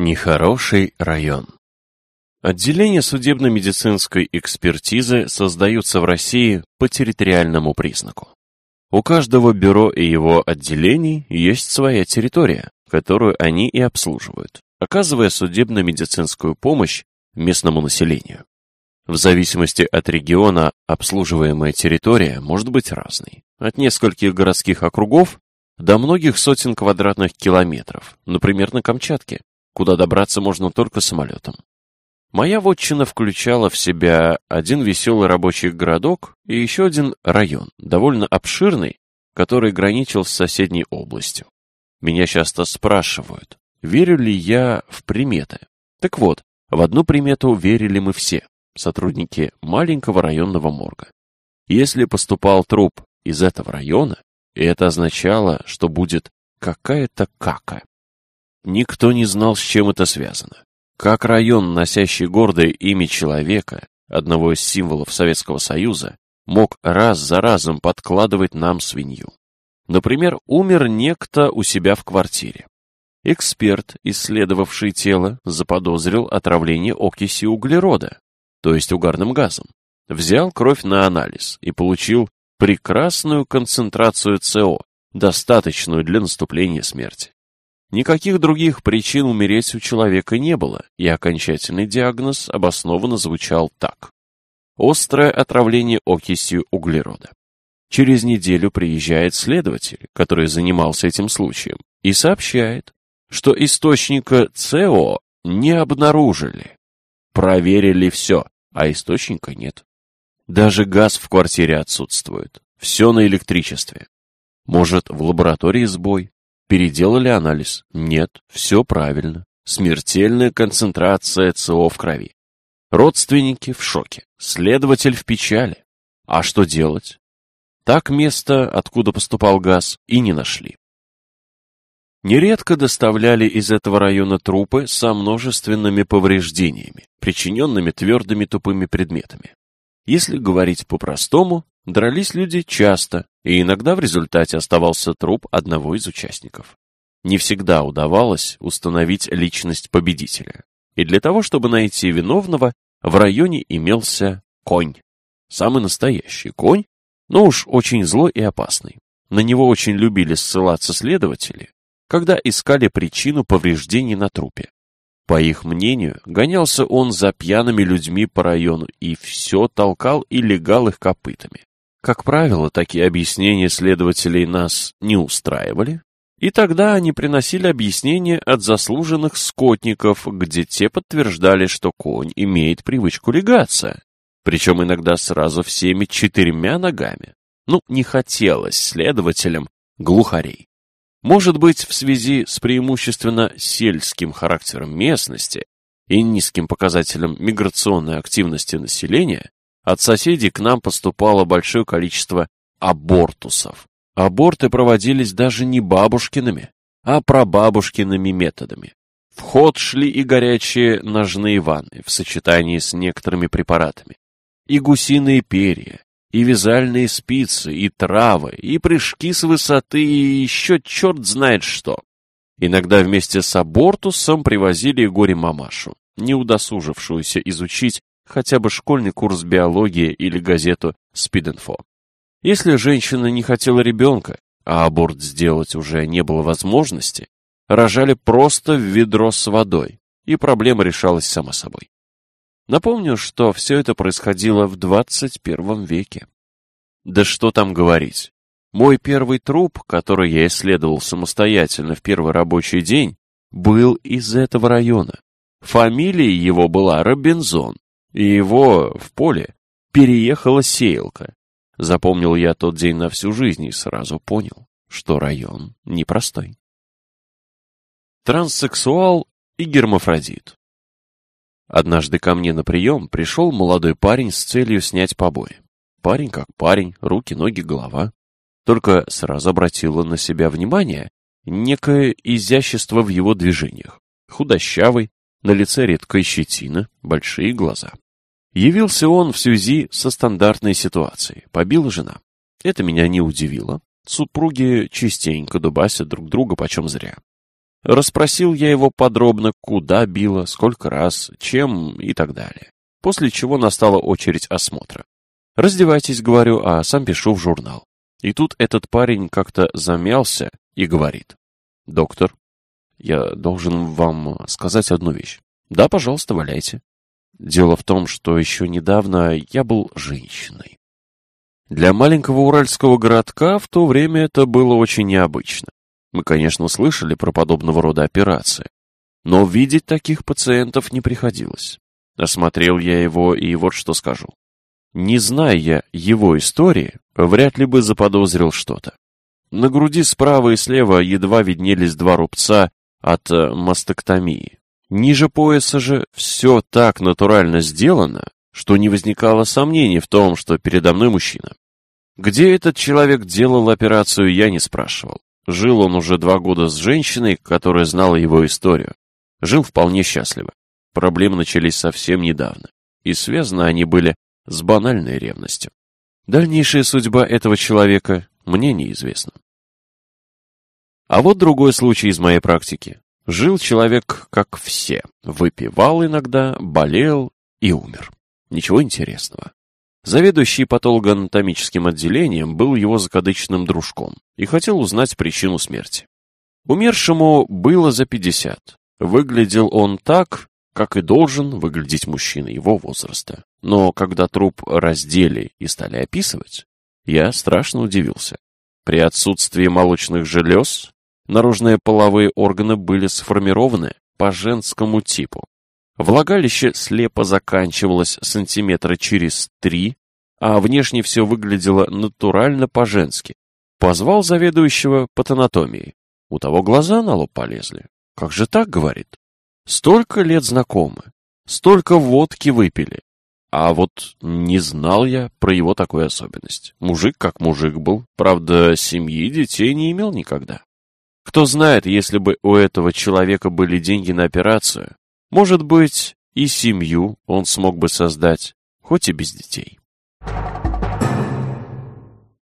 Нехороший район. Отделения судебно-медицинской экспертизы создаются в России по территориальному признаку. У каждого бюро и его отделений есть своя территория, которую они и обслуживают, оказывая судебно-медицинскую помощь местному населению. В зависимости от региона обслуживаемая территория может быть разной, от нескольких городских округов до многих сотен квадратных километров, например, на Камчатке, куда добраться можно только самолетом. Моя вотчина включала в себя один веселый рабочий городок и еще один район, довольно обширный, который граничил с соседней областью. Меня часто спрашивают, верю ли я в приметы. Так вот, в одну примету верили мы все, сотрудники маленького районного морга. Если поступал труп из этого района, это означало, что будет какая-то кака. Никто не знал, с чем это связано. Как район, носящий гордое имя человека, одного из символов Советского Союза, мог раз за разом подкладывать нам свинью. Например, умер некто у себя в квартире. Эксперт, исследовавший тело, заподозрил отравление окиси углерода, то есть угарным газом. Взял кровь на анализ и получил прекрасную концентрацию СО, достаточную для наступления смерти. Никаких других причин умереть у человека не было, и окончательный диагноз обоснованно звучал так. Острое отравление окисью углерода. Через неделю приезжает следователь, который занимался этим случаем, и сообщает, что источника СО не обнаружили. Проверили все, а источника нет. Даже газ в квартире отсутствует. Все на электричестве. Может, в лаборатории сбой? Переделали анализ. Нет, все правильно. Смертельная концентрация ЦО в крови. Родственники в шоке. Следователь в печали. А что делать? Так место, откуда поступал газ, и не нашли. Нередко доставляли из этого района трупы со множественными повреждениями, причиненными твердыми тупыми предметами. Если говорить по-простому, Дрались люди часто, и иногда в результате оставался труп одного из участников. Не всегда удавалось установить личность победителя. И для того, чтобы найти виновного, в районе имелся конь. Самый настоящий конь, но уж очень злой и опасный. На него очень любили ссылаться следователи, когда искали причину повреждений на трупе. По их мнению, гонялся он за пьяными людьми по району и все толкал и легал их копытами. Как правило, такие объяснения следователей нас не устраивали, и тогда они приносили объяснения от заслуженных скотников, где те подтверждали, что конь имеет привычку легаться, причем иногда сразу всеми четырьмя ногами. Ну, не хотелось следователям глухарей. Может быть, в связи с преимущественно сельским характером местности и низким показателем миграционной активности населения, от соседей к нам поступало большое количество абортусов. Аборты проводились даже не бабушкиными, а прабабушкиными методами. В ход шли и горячие ножные ванны в сочетании с некоторыми препаратами, и гусиные перья, и вязальные спицы, и травы, и прыжки с высоты, и еще черт знает что. Иногда вместе с абортусом привозили и горе-мамашу, не удосужившуюся изучить хотя бы школьный курс биологии или газету «Спидинфо». Если женщина не хотела ребенка, а аборт сделать уже не было возможности, рожали просто в ведро с водой, и проблема решалась сама собой. Напомню, что все это происходило в 21 веке. Да что там говорить. Мой первый труп, который я исследовал самостоятельно в первый рабочий день, был из этого района. Фамилия его была Робинзон, и его в поле переехала сеялка. Запомнил я тот день на всю жизнь и сразу понял, что район непростой. Транссексуал и гермафродит. Однажды ко мне на прием пришел молодой парень с целью снять побои. Парень как парень, руки, ноги, голова. Только сразу обратила на себя внимание некое изящество в его движениях. Худощавый, на лице редкая щетина, большие глаза. Явился он в связи со стандартной ситуацией. Побила жена. Это меня не удивило. Супруги частенько дубасят друг друга почем зря. Расспросил я его подробно, куда била, сколько раз, чем и так далее. После чего настала очередь осмотра. «Раздевайтесь», — говорю, а сам пишу в журнал. И тут этот парень как-то замялся и говорит. «Доктор, я должен вам сказать одну вещь. Да, пожалуйста, валяйте. Дело в том, что еще недавно я был женщиной. Для маленького уральского городка в то время это было очень необычно. Мы, конечно, слышали про подобного рода операции, но видеть таких пациентов не приходилось. Осмотрел я его, и вот что скажу. Не зная я его истории, вряд ли бы заподозрил что-то. На груди справа и слева едва виднелись два рубца, от э, мастектомии. Ниже пояса же все так натурально сделано, что не возникало сомнений в том, что передо мной мужчина. Где этот человек делал операцию, я не спрашивал. Жил он уже два года с женщиной, которая знала его историю. Жил вполне счастливо. Проблемы начались совсем недавно. И связаны они были с банальной ревностью. Дальнейшая судьба этого человека мне неизвестна. А вот другой случай из моей практики. Жил человек, как все. Выпивал иногда, болел и умер. Ничего интересного. Заведующий патологоанатомическим отделением был его закадычным дружком и хотел узнать причину смерти. Умершему было за 50. Выглядел он так, как и должен выглядеть мужчина его возраста. Но когда труп раздели и стали описывать, я страшно удивился. При отсутствии молочных желез наружные половые органы были сформированы по женскому типу. Влагалище слепо заканчивалось сантиметра через три, а внешне все выглядело натурально по-женски. Позвал заведующего патанатомией. У того глаза на лоб полезли. Как же так, говорит? Столько лет знакомы, столько водки выпили. А вот не знал я про его такую особенность. Мужик как мужик был, правда, семьи детей не имел никогда. Кто знает, если бы у этого человека были деньги на операцию, может быть, и семью он смог бы создать, хоть и без детей.